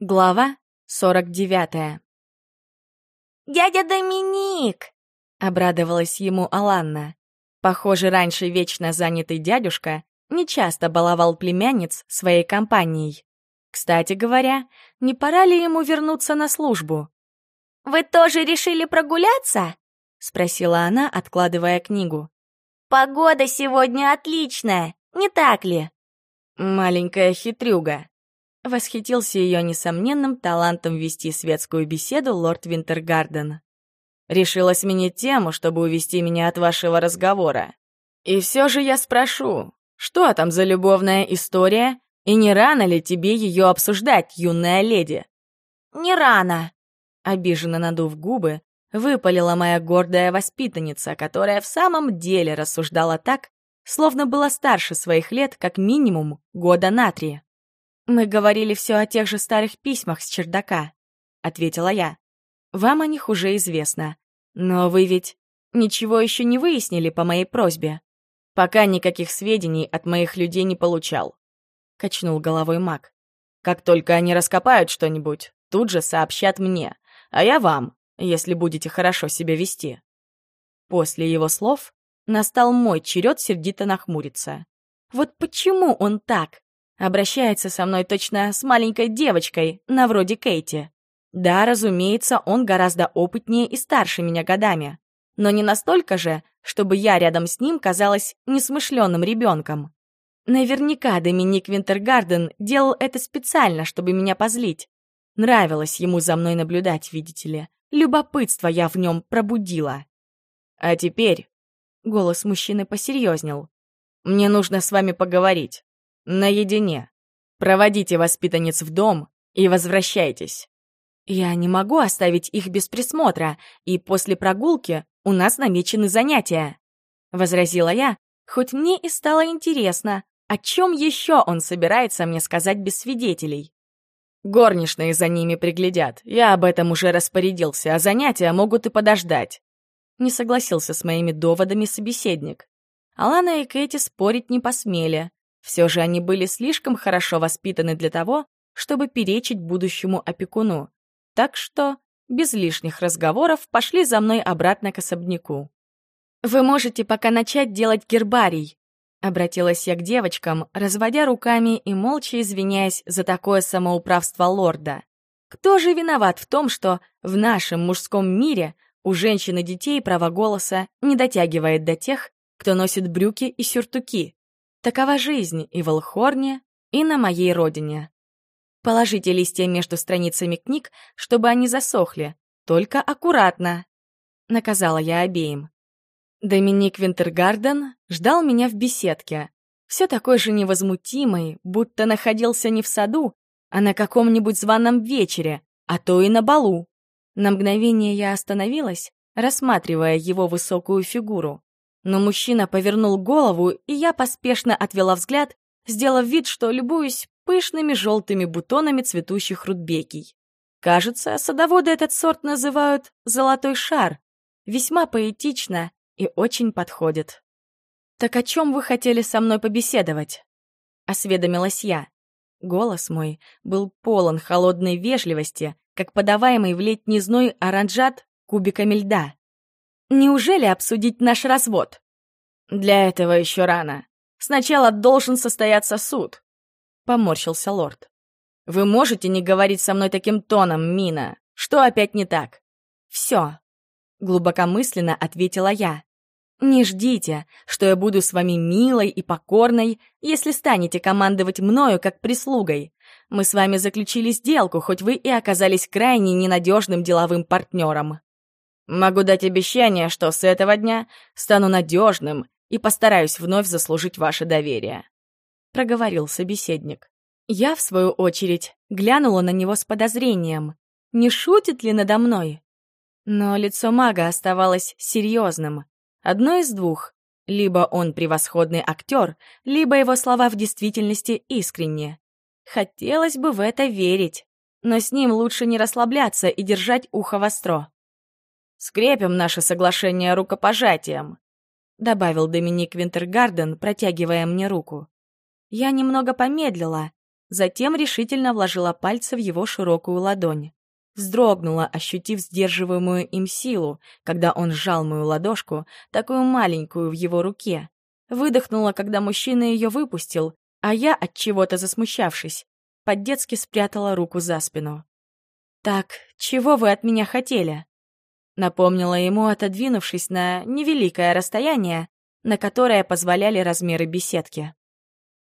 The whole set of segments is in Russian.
Глава 49 «Дядя Доминик!» — обрадовалась ему Аланна. Похоже, раньше вечно занятый дядюшка нечасто баловал племянниц своей компанией. Кстати говоря, не пора ли ему вернуться на службу? «Вы тоже решили прогуляться?» — спросила она, откладывая книгу. «Погода сегодня отличная, не так ли?» «Маленькая хитрюга», Восхитился ее несомненным талантом вести светскую беседу лорд Винтергарден. Решила сменить тему, чтобы увести меня от вашего разговора. И все же я спрошу, что там за любовная история, и не рано ли тебе ее обсуждать, юная леди? Не рано. Обиженно надув губы, выпалила моя гордая воспитанница, которая в самом деле рассуждала так, словно была старше своих лет как минимум года на три. «Мы говорили все о тех же старых письмах с чердака», — ответила я. «Вам о них уже известно. Но вы ведь ничего еще не выяснили по моей просьбе. Пока никаких сведений от моих людей не получал», — качнул головой маг. «Как только они раскопают что-нибудь, тут же сообщат мне, а я вам, если будете хорошо себя вести». После его слов настал мой черед сердито нахмуриться. Вот почему он так? Обращается со мной точно с маленькой девочкой, на вроде Кейти. Да, разумеется, он гораздо опытнее и старше меня годами. Но не настолько же, чтобы я рядом с ним казалась несмышленным ребенком. Наверняка Доминик Винтергарден делал это специально, чтобы меня позлить. Нравилось ему за мной наблюдать, видите ли. Любопытство я в нем пробудила. А теперь... Голос мужчины посерьезнел. Мне нужно с вами поговорить. Наедине. Проводите воспитанниц в дом и возвращайтесь. Я не могу оставить их без присмотра, и после прогулки у нас намечены занятия. Возразила я, хоть мне и стало интересно, о чем еще он собирается мне сказать без свидетелей. Горничные за ними приглядят, я об этом уже распорядился, а занятия могут и подождать. Не согласился с моими доводами собеседник. Алана и Кэти спорить не посмели, все же они были слишком хорошо воспитаны для того, чтобы перечить будущему опекуну. Так что, без лишних разговоров, пошли за мной обратно к особняку. «Вы можете пока начать делать гербарий», — обратилась я к девочкам, разводя руками и молча извиняясь за такое самоуправство лорда. «Кто же виноват в том, что в нашем мужском мире у женщин и детей право голоса не дотягивает до тех, кто носит брюки и сюртуки?» Такова жизнь и в Элхорне, и на моей родине. Положите листья между страницами книг, чтобы они засохли, только аккуратно. Наказала я обеим. Доминик Винтергарден ждал меня в беседке, все такой же невозмутимый, будто находился не в саду, а на каком-нибудь званом вечере, а то и на балу. На мгновение я остановилась, рассматривая его высокую фигуру. Но мужчина повернул голову, и я поспешно отвела взгляд, сделав вид, что любуюсь пышными желтыми бутонами цветущих рудбекий. Кажется, садоводы этот сорт называют «золотой шар». Весьма поэтично и очень подходит. «Так о чем вы хотели со мной побеседовать?» — осведомилась я. Голос мой был полон холодной вежливости, как подаваемый в летний зной оранжат кубиками льда. Неужели обсудить наш развод? Для этого еще рано. Сначала должен состояться суд. Поморщился лорд. Вы можете не говорить со мной таким тоном, Мина? Что опять не так? Все. Глубокомысленно ответила я. Не ждите, что я буду с вами милой и покорной, если станете командовать мною как прислугой. Мы с вами заключили сделку, хоть вы и оказались крайне ненадежным деловым партнером. Могу дать обещание, что с этого дня стану надежным и постараюсь вновь заслужить ваше доверие», — проговорил собеседник. Я, в свою очередь, глянула на него с подозрением. Не шутит ли надо мной? Но лицо мага оставалось серьезным. Одно из двух. Либо он превосходный актер, либо его слова в действительности искренние. Хотелось бы в это верить. Но с ним лучше не расслабляться и держать ухо востро. Скрепим наше соглашение рукопожатием», — добавил Доминик Винтергарден, протягивая мне руку. Я немного помедлила. затем решительно вложила пальцы в его широкую ладонь. Вздрогнула, ощутив сдерживаемую им силу, когда он сжал мою ладошку, такую маленькую в его руке. Выдохнула, когда мужчина ее выпустил, а я, от чего-то засмущавшись, по-детски спрятала руку за спину. «Так, чего вы от меня хотели?» Напомнила ему, отодвинувшись на невеликое расстояние, на которое позволяли размеры беседки.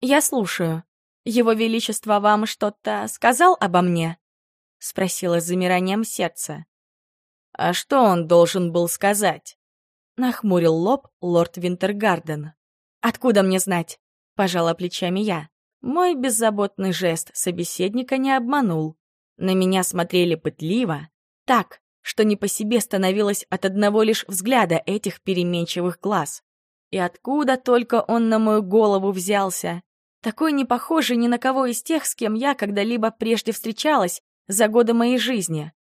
«Я слушаю. Его Величество вам что-то сказал обо мне?» — спросила с замиранием сердца. «А что он должен был сказать?» — нахмурил лоб лорд Винтергарден. «Откуда мне знать?» — пожала плечами я. Мой беззаботный жест собеседника не обманул. На меня смотрели пытливо, так, что не по себе становилось от одного лишь взгляда этих переменчивых глаз. И откуда только он на мою голову взялся? Такой не похожий ни на кого из тех, с кем я когда-либо прежде встречалась за годы моей жизни.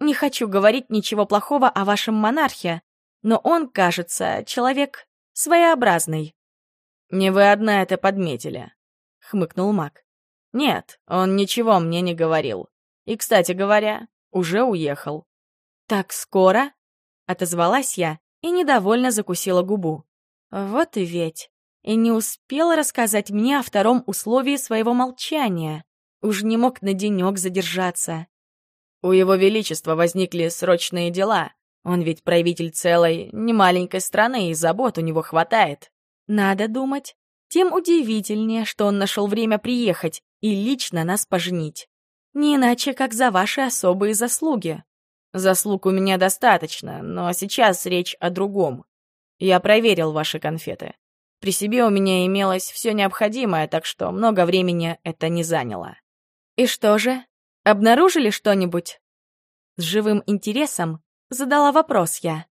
Не хочу говорить ничего плохого о вашем монархе, но он, кажется, человек своеобразный. «Не вы одна это подметили», — хмыкнул маг. «Нет, он ничего мне не говорил. И, кстати говоря, уже уехал». «Так скоро?» — отозвалась я и недовольно закусила губу. «Вот и ведь и не успел рассказать мне о втором условии своего молчания. Уж не мог на денек задержаться. У его величества возникли срочные дела. Он ведь правитель целой, немаленькой страны, и забот у него хватает. Надо думать. Тем удивительнее, что он нашел время приехать и лично нас поженить. Не иначе, как за ваши особые заслуги. Заслуг у меня достаточно, но сейчас речь о другом. Я проверил ваши конфеты. При себе у меня имелось все необходимое, так что много времени это не заняло. И что же? Обнаружили что-нибудь? С живым интересом задала вопрос я.